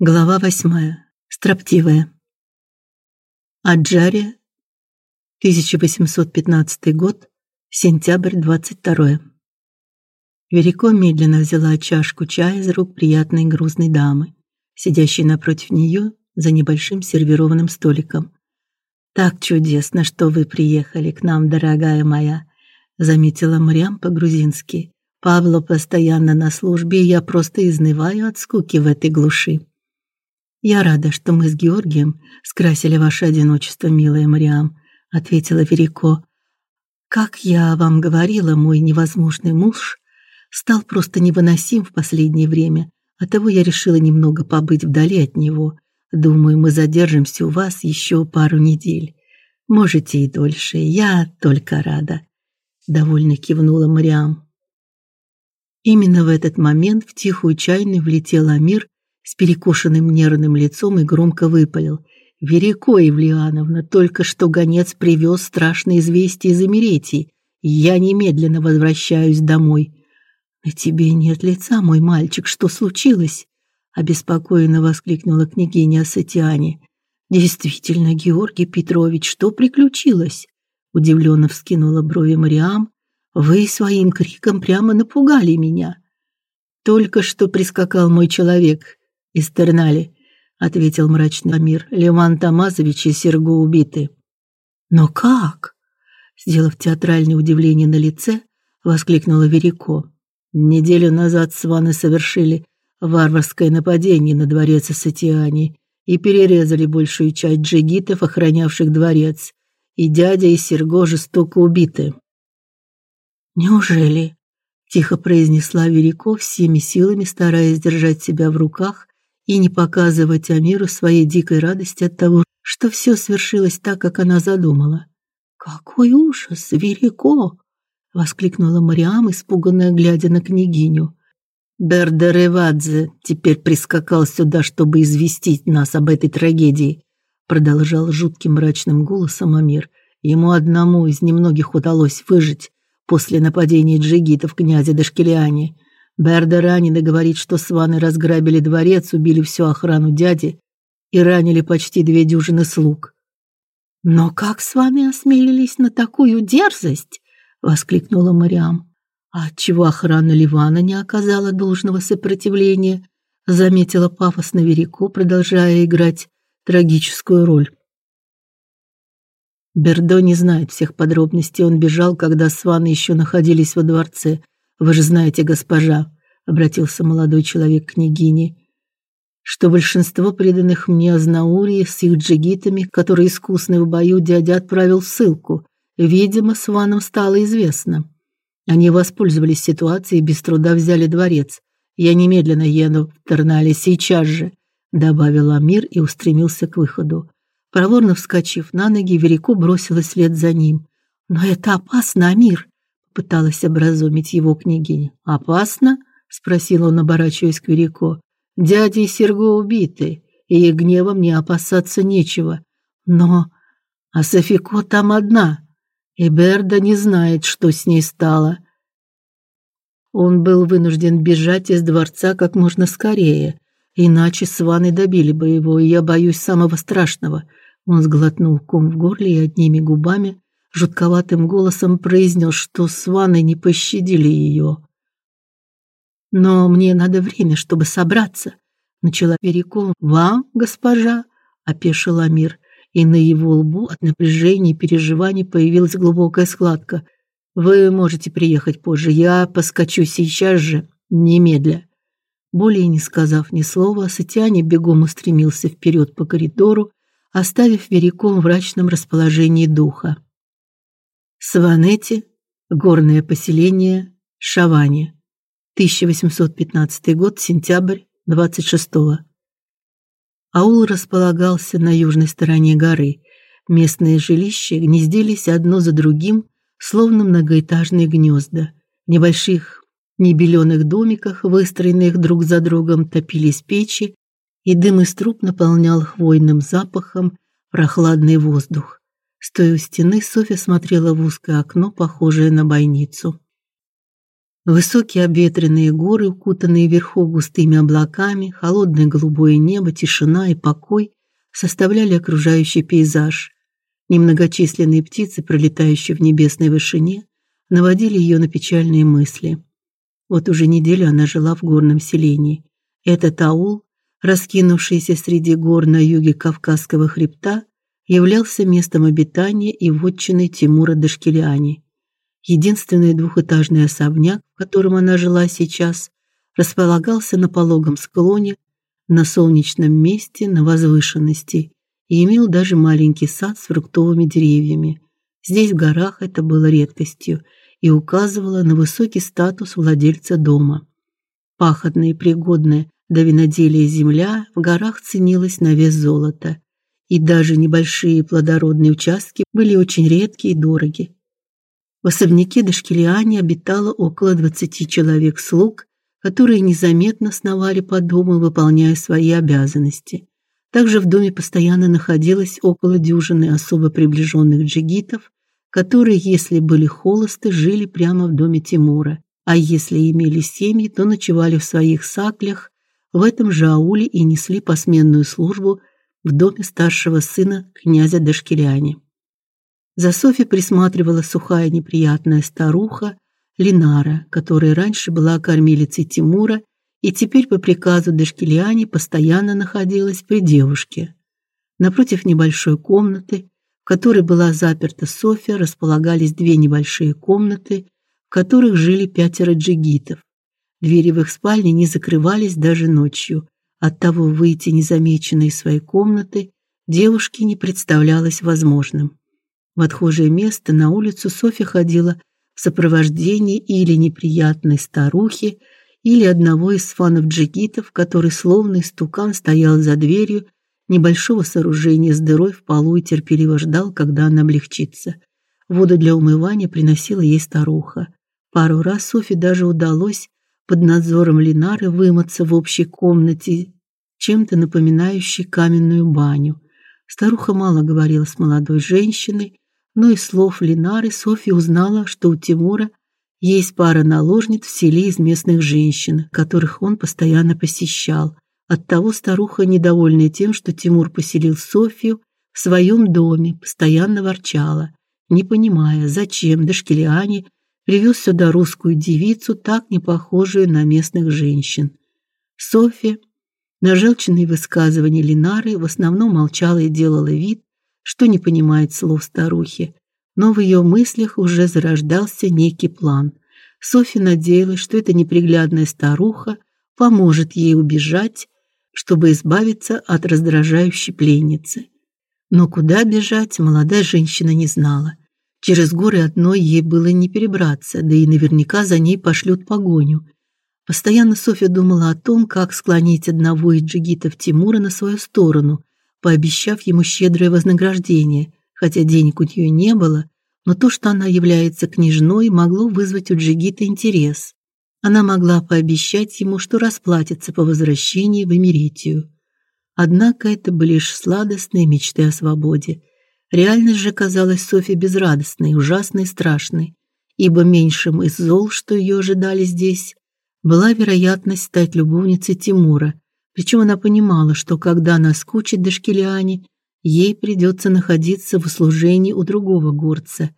Глава восьмая. Строптивая. Аджария, 1815 год, сентябрь 22. Верико медленно взяла чашку чая из рук приятной грузной дамы, сидящей напротив нее за небольшим сервированным столиком. Так чудесно, что вы приехали к нам, дорогая моя, заметила Марьям по-грузински. Павло постоянно на службе, и я просто изнываю от скуки в этой глуши. Я рада, что мы с Георгием скрасили ваше одиночество, милая Мариам, ответила Верико. Как я вам говорила, мой невозможный муж стал просто невыносим в последнее время. Оттого я решила немного побыть вдали от него. Думаю, мы задержимся у вас еще пару недель. Можете и дольше. Я только рада, довольно кивнула Мариам. Именно в этот момент в тихую чайную влетел Амир с перекошенным нервным лицом и громко выпалил: "Верико Евлеановна, только что гонец привез страшное известие из Эмеретии. Я немедленно возвращаюсь домой". "На тебе нет лица, мой мальчик, что случилось?" обеспокоенно воскликнула княгиня Асатиане. "Действительно, Георгий Петрович, что приключилось?" удивленно вскинула брови Мариам. "Вы своим криком прямо напугали меня". Только что прискакал мой человек, из Тернали, ответил мрачный Амир. Леван Тамазович и Серго убиты. Но как? Сделав театральное удивление на лице, воскликнула Верико. Неделю назад сваны совершили варварское нападение на дворец Сатиани и перерезали большую часть джигитов, охранявших дворец. И дядя и Серго жестоко убиты. Неужели? тихо произнесла Верико всеми силами, стараясь держать себя в руках и не показывать Амиру своей дикой радости от того, что все свершилось так, как она задумала. Какой ужас, Верико, воскликнула Мариам, испуганная, глядя на княгиню. Бердеревадзе теперь прискакал сюда, чтобы известить нас об этой трагедии, продолжал жутким мрачным голосом Амир. Ему одному из немногих удалось выжить после нападения джигитов князя Дашкелиани. Берда ранено говорит, что сваны разграбили дворец, убили всю охрану дяди и ранили почти две дюжины слуг. Но как сваны осмелились на такую дерзость? воскликнула Мариам. А отчего охрана Ливана не оказала должного сопротивления? заметила пафосно Верико, продолжая играть трагическую роль. Бердо не знает всех подробностей. Он бежал, когда сваны еще находились во дворце. Вы же знаете, госпожа, обратился молодой человек к княгине, что большинство преданных мне Азнаурии с их джигитами, которые искусны в бою, дядя отправил в ссылку. Видимо, сванам стало известно. Они воспользовались ситуацией и без труда взяли дворец. Я немедленно еду в Тернале сейчас же, добавил Амир и устремился к выходу. Проворно вскочив на ноги, Верико бросилась вслед за ним. Но это опасно, Амир, пыталась образумить его княгиня. Опасно? спросил он, оборачиваясь к Верико. Дядя Серго убиты, и их гневом мне опасаться нечего. Но а Софико там одна, и Берда не знает, что с ней стало. Он был вынужден бежать из дворца как можно скорее, иначе сваны добили бы его, и я боюсь самого страшного. Он сглотнул ком в горле и одними губами жутковатым голосом произнес, что сваны не пощадили ее. Но мне надо время, чтобы собраться, начала Перекон. Вам, госпожа, опешил Амир, и на его лбу от напряжения и переживаний появилась глубокая складка. Вы можете приехать позже, я поскочу сейчас же, немедля. Более не сказав ни слова, Сатяне бегом устремился вперед по коридору, оставив Вериком в мрачном расположении духа. Сванети, горное поселение Шавани. 1815 год, сентябрь 26-го. Аул располагался на южной стороне горы. Местные жилища гнездились одно за другим, словно многоэтажные гнезда. В небольших небеленых домиках, выстроенных друг за другом, топились печи, и дым из труб наполнял хвойным запахом прохладный воздух. Стоя у стены, Софья смотрела в узкое окно, похожее на бойницу. Высокие обветренные горы, укутанные вверху густыми облаками, холодное голубое небо, тишина и покой составляли окружающий пейзаж. Немногочисленные птицы, пролетающие в небесной вышине, наводили ее на печальные мысли. Вот уже неделю она жила в горном селении. Этот аул, раскинувшийся среди гор на юге Кавказского хребта, являлся местом обитания и вотчиной Тимура Дашкилиани. Единственный двухэтажный особняк, в котором она жила сейчас, располагался на пологом склоне, на солнечном месте, на возвышенности, и имел даже маленький сад с фруктовыми деревьями. Здесь в горах это было редкостью и указывало на высокий статус владельца дома. Пахотная и пригодная для виноделия земля в горах ценилась на вес золота, и даже небольшие плодородные участки были очень редки и дороги. В особняке Дашкилиани обитало около 20 человек слуг, которые незаметно сновали по дому, выполняя свои обязанности. Также в доме постоянно находилось около дюжины особо приближенных джигитов, которые, если были холосты, жили прямо в доме Тимура, а если имели семьи, то ночевали в своих саклях в этом же ауле и несли посменную службу в доме старшего сына князя Дашкиряни. За Софи присматривала сухая неприятная старуха Линара, которая раньше была кормилицей Тимура и теперь по приказу Дашкилиани постоянно находилась при девушке. Напротив небольшой комнаты, в которой была заперта София, располагались две небольшие комнаты, в которых жили пятеро джигитов. Двери в их спальне не закрывались даже ночью. Оттого выйти незамеченной из своей комнаты девушке не представлялось возможным. В отхожее место на улицу Софья ходила в сопровождении или неприятной старухи, или одного из фанов-джигитов, который словно истукан стоял за дверью небольшого сооружения с дырой в полу и терпеливо ждал, когда она облегчится. Воду для умывания приносила ей старуха. Пару раз Софи даже удалось под надзором Линары вымыться в общей комнате, чем-то напоминающей каменную баню. Старуха мало говорила с молодой женщиной, но из слов Линары Софья узнала, что у Тимура есть пара наложниц в селе из местных женщин, которых он постоянно посещал. Оттого старуха, недовольная тем, что Тимур поселил Софью в своем доме, постоянно ворчала, не понимая, зачем Дашкилиани привез сюда русскую девицу, так не похожую на местных женщин. Софья на желчные высказывания Линары в основном молчала и делала вид, что не понимает слов старухи, но в ее мыслях уже зарождался некий план. Софья надеялась, что эта неприглядная старуха поможет ей убежать, чтобы избавиться от раздражающей пленницы. Но куда бежать, молодая женщина не знала. Через горы одной ей было не перебраться, да и наверняка за ней пошлют погоню. Постоянно Софья думала о том, как склонить одного из джигитов Тимура на свою сторону – пообещав ему щедрое вознаграждение, хотя денег у нее не было, но то, что она является княжной, могло вызвать у Джигита интерес. Она могла пообещать ему, что расплатится по возвращении в Эмеретию. Однако это были лишь сладостные мечты о свободе. Реальность же казалась Софье безрадостной, ужасной и страшной, ибо меньшим из зол, что ее ожидали здесь, была вероятность стать любовницей Тимура – причем она понимала, что когда наскучит Дашкилиане, ей придется находиться в услужении у другого горца.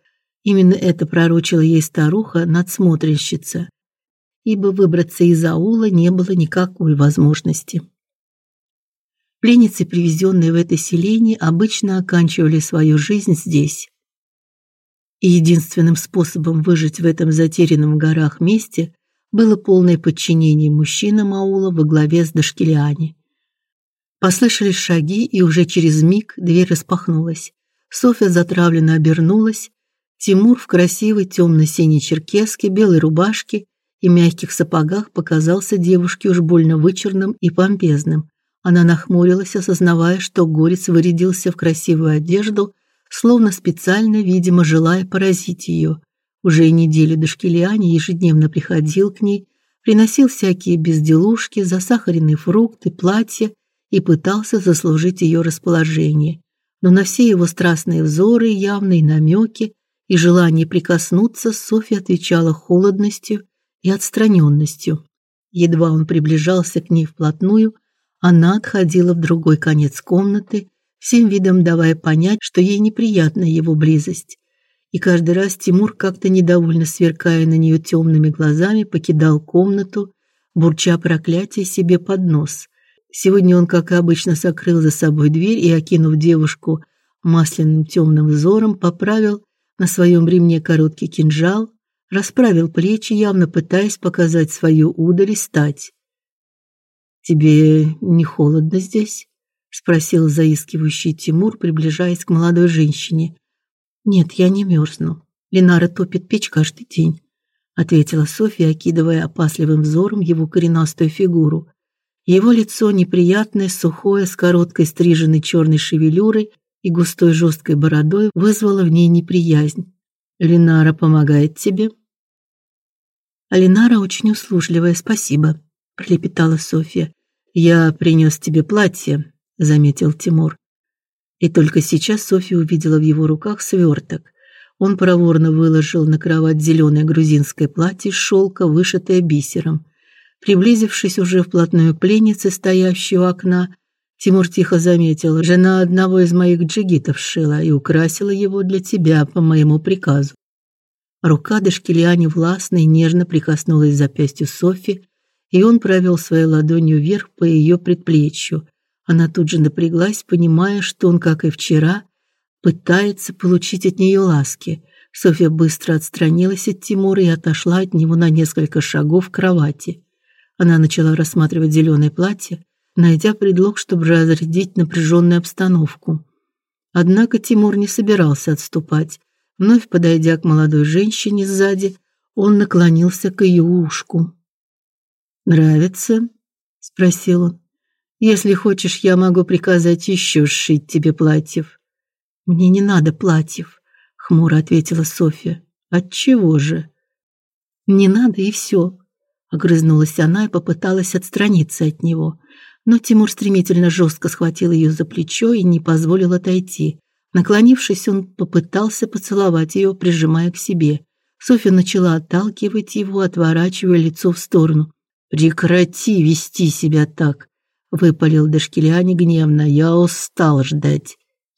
Именно это пророчила ей старуха, надсмотрщица, ибо выбраться из аула не было никакой возможности. Пленницы, привезенные в это селение, обычно оканчивали свою жизнь здесь. И единственным способом выжить в этом затерянном в горах месте было полное подчинение мужчинам аула во главе с Дашкилиани. Послышались шаги, и уже через миг дверь распахнулась. Софья затравленно обернулась. Тимур в красивой темно-синей черкеске, белой рубашке и мягких сапогах показался девушке уж больно вычурным и помпезным. Она нахмурилась, осознавая, что горец вырядился в красивую одежду, словно специально, видимо, желая поразить ее. Уже неделю Дашкилиани ежедневно приходил к ней, приносил всякие безделушки, засахаренные фрукты, платья и пытался заслужить ее расположение. Но на все его страстные взоры, явные намеки и желание прикоснуться Софья отвечала холодностью и отстраненностью. Едва он приближался к ней вплотную, она отходила в другой конец комнаты, всем видом давая понять, что ей неприятна его близость. И каждый раз Тимур, как-то недовольно сверкая на нее темными глазами, покидал комнату, бурча проклятие себе под нос. Сегодня он, как и обычно, закрыл за собой дверь и, окинув девушку масляным темным взором, поправил на своем ремне короткий кинжал, расправил плечи, явно пытаясь показать свою удаль и стать. Тебе не холодно здесь? спросил заискивающий Тимур, приближаясь к молодой женщине. Нет, я не мерзну. Ленара топит печь каждый день, ответила Софья, окидывая опасливым взором его коренастую фигуру. Его лицо неприятное, сухое, с короткой стриженной черной шевелюрой и густой жесткой бородой вызвало в ней неприязнь. Ленара помогает тебе? А Ленара очень услужливая, спасибо, пролепетала Софья. Я принес тебе платье, заметил Тимур. И только сейчас Софья увидела в его руках сверток. Он проворно выложил на кровать зеленое грузинское платье из шелка, вышитое бисером. Приблизившись уже вплотную к пленнице, стоящей у окна, Тимур тихо заметил: "Жена одного из моих джигитов шила и украсила его для тебя по моему приказу". Рука Дашкилиани властно и нежно прикоснулась к запястью Софи, и он провел своей ладонью вверх по ее предплечью. Она тут же напряглась, понимая, что он, как и вчера, пытается получить от нее ласки. Софья быстро отстранилась от Тимура и отошла от него на несколько шагов к кровати. Она начала рассматривать зеленое платье, найдя предлог, чтобы разрядить напряженную обстановку. Однако Тимур не собирался отступать. Вновь подойдя к молодой женщине сзади, он наклонился к ее ушку. «Нравится?» — спросил он. «Если хочешь, я могу приказать еще сшить тебе платьев». «Мне не надо платьев», — хмуро ответила Софья. «Отчего же?» «Не надо и все», — огрызнулась она и попыталась отстраниться от него. Но Тимур стремительно жестко схватил ее за плечо и не позволил отойти. Наклонившись, он попытался поцеловать ее, прижимая к себе. Софья начала отталкивать его, отворачивая лицо в сторону. «Прекрати вести себя так!» — выпалил Дашкелиани гневно. «Я устал ждать».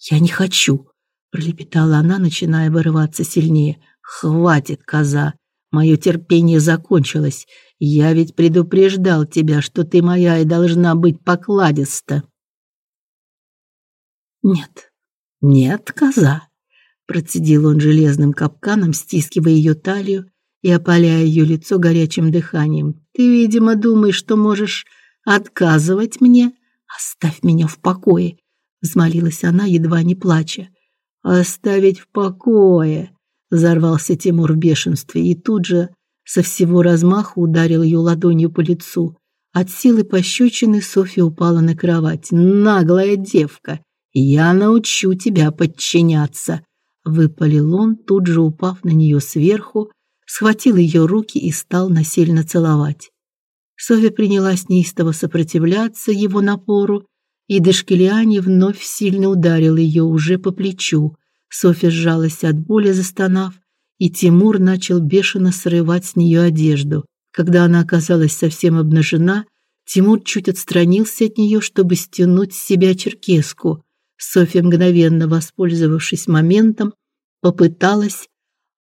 «Я не хочу!» — пролепетала она, начиная вырываться сильнее. «Хватит, коза! Мое терпение закончилось. Я ведь предупреждал тебя, что ты моя и должна быть покладиста. Нет. Нет, коза, процедил он железным капканом, стискивая ее талию и опаляя ее лицо горячим дыханием. Ты, видимо, думаешь, что можешь отказывать мне? Оставь меня в покое, взмолилась она, едва не плача. Оставить в покое, взорвался Тимур в бешенстве и тут же со всего размаху ударил ее ладонью по лицу. От силы пощечины Софья упала на кровать. Наглая девка, я научу тебя подчиняться, выпалил он, тут же упав на нее сверху, схватил ее руки и стал насильно целовать. Софья принялась неистово сопротивляться его напору, и Дешкелиани вновь сильно ударил ее уже по плечу. Софья сжалась от боли, застонав, и Тимур начал бешено срывать с нее одежду. Когда она оказалась совсем обнажена, Тимур чуть отстранился от нее, чтобы стянуть с себя черкеску. Софья, мгновенно воспользовавшись моментом, попыталась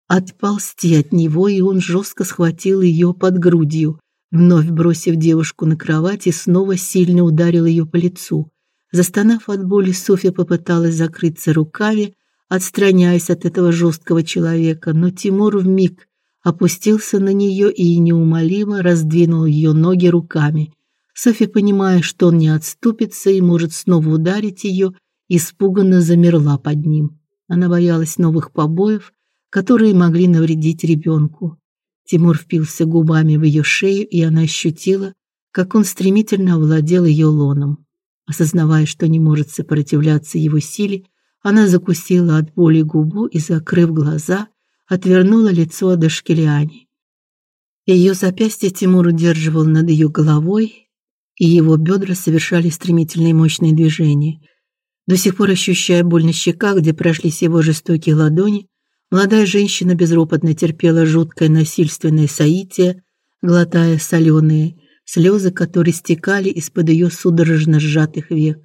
отползти от него, и он жестко схватил ее под грудью, вновь бросив девушку на кровать и снова сильно ударил ее по лицу. Застонав от боли, Софья попыталась закрыться руками, отстраняясь от этого жесткого человека, но Тимур вмиг опустился на нее и неумолимо раздвинул ее ноги руками. Софья, понимая, что он не отступится и может снова ударить ее, испуганно замерла под ним. Она боялась новых побоев, которые могли навредить ребенку. Тимур впился губами в ее шею, и она ощутила, как он стремительно овладел ее лоном. Осознавая, что не может сопротивляться его силе, она закусила от боли губу и, закрыв глаза, отвернула лицо от Ашкелиани. Ее запястье Тимур удерживал над ее головой, и его бедра совершали стремительные мощные движения. До сих пор ощущая боль на щеках, где прошлись его жестокие ладони, молодая женщина безропотно терпела жуткое насильственное соитие, глотая соленые слезы, которые стекали из-под ее судорожно сжатых век.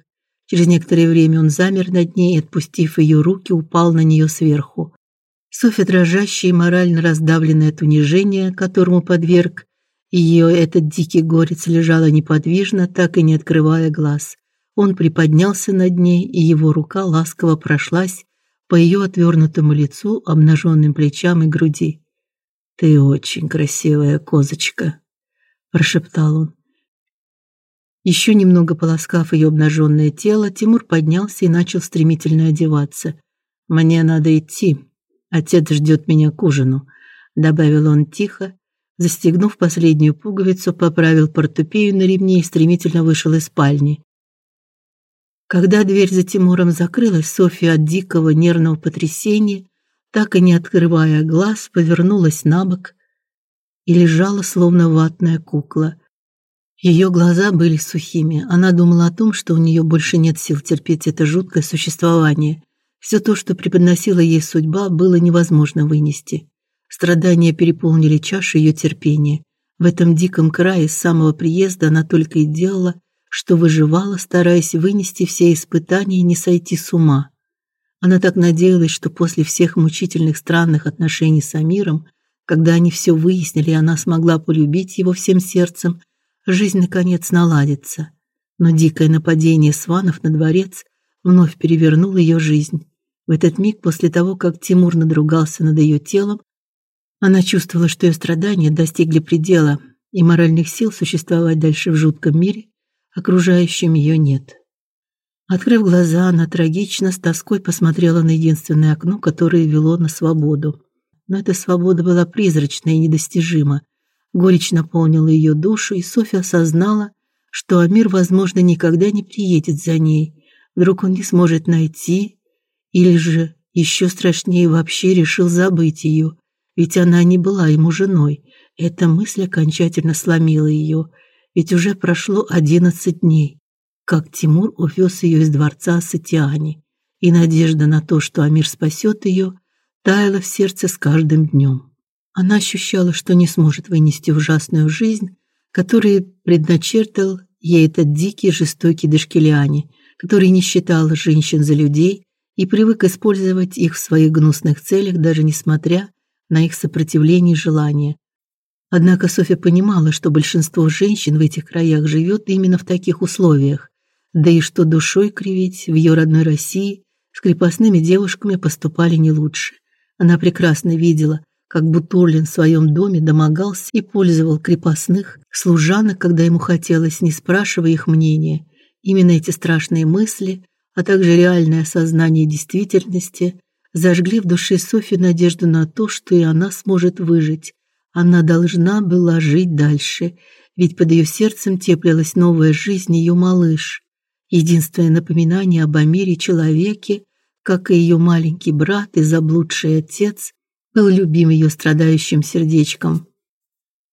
Через некоторое время он замер над ней и, отпустив ее руки, упал на нее сверху. Софья, дрожащая и морально раздавленная от унижения, которому подверг ее этот дикий горец, лежала неподвижно, так и не открывая глаз. Он приподнялся над ней, и его рука ласково прошлась по ее отвернутому лицу, обнаженным плечам и груди. Ты очень красивая козочка, прошептал он. Еще немного полоскав ее обнаженное тело, Тимур поднялся и начал стремительно одеваться. Мне надо идти. Отец ждет меня к ужину, добавил он тихо, застегнув последнюю пуговицу, поправил портупею на ремне и стремительно вышел из спальни. Когда дверь за Тимуром закрылась, Софья от дикого нервного потрясения, так и не открывая глаз, повернулась на бок и лежала словно ватная кукла. Ее глаза были сухими. Она думала о том, что у нее больше нет сил терпеть это жуткое существование. Все то, что преподносила ей судьба, было невозможно вынести. Страдания переполнили чашу ее терпения. В этом диком крае с самого приезда она только и делала, что выживала, стараясь вынести все испытания и не сойти с ума. Она так надеялась, что после всех мучительных странных отношений с Амиром, когда они все выяснили, и она смогла полюбить его всем сердцем, жизнь наконец наладится. Но дикое нападение сванов на дворец вновь перевернуло ее жизнь. В этот миг после того, как Тимур надругался над ее телом, она чувствовала, что ее страдания достигли предела, и моральных сил существовать дальше в жутком мире окружающем ее нет. Открыв глаза, она трагично с тоской посмотрела на единственное окно, которое вело на свободу. Но эта свобода была призрачна и недостижима. Горечь наполнила ее душу, и Софья осознала, что Амир, возможно, никогда не приедет за ней. Вдруг он не сможет найти, или же еще страшнее вообще решил забыть ее, ведь она не была ему женой. Эта мысль окончательно сломила ее, ведь уже прошло одиннадцать дней, как Тимур увез ее из дворца Сатиани, и надежда на то, что Амир спасет ее, таяла в сердце с каждым днем. Она ощущала, что не сможет вынести ужасную жизнь, которую предначертал ей этот дикий жестокий Дашкелиани, который не считал женщин за людей и привык использовать их в своих гнусных целях, даже несмотря на их сопротивление и желание. Однако Софья понимала, что большинство женщин в этих краях живет именно в таких условиях, да и что душой кривить в ее родной России с крепостными девушками поступали не лучше. Она прекрасно видела, как Бутурлин в своем доме домогался и пользовал крепостных служанок, когда ему хотелось, не спрашивая их мнения. Именно эти страшные мысли, а также реальное осознание действительности зажгли в душе Софьи надежду на то, что и она сможет выжить. Она должна была жить дальше, ведь под ее сердцем теплилась новая жизнь ее малыш. Единственное напоминание об Амире человеке, как и ее маленький брат и заблудший отец, был любим ее страдающим сердечком.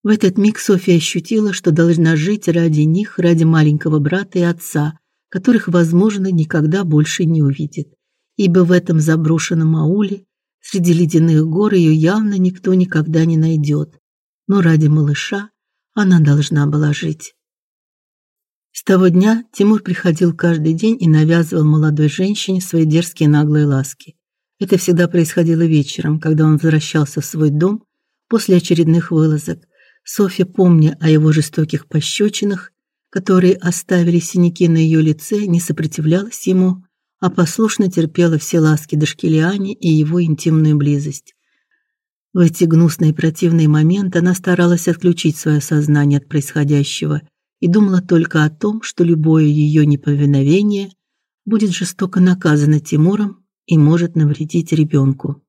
В этот миг Софья ощутила, что должна жить ради них, ради маленького брата и отца, которых, возможно, никогда больше не увидит. Ибо в этом заброшенном ауле среди ледяных гор ее явно никто никогда не найдет. Но ради малыша она должна была жить. С того дня Тимур приходил каждый день и навязывал молодой женщине свои дерзкие наглые ласки. Это всегда происходило вечером, когда он возвращался в свой дом после очередных вылазок. Софья, помня о его жестоких пощечинах, которые оставили синяки на ее лице, не сопротивлялась ему, а послушно терпела все ласки Дашкилиани и его интимную близость. В эти гнусные и противные моменты она старалась отключить свое сознание от происходящего и думала только о том, что любое ее неповиновение будет жестоко наказано Тимуром и может навредить ребенку.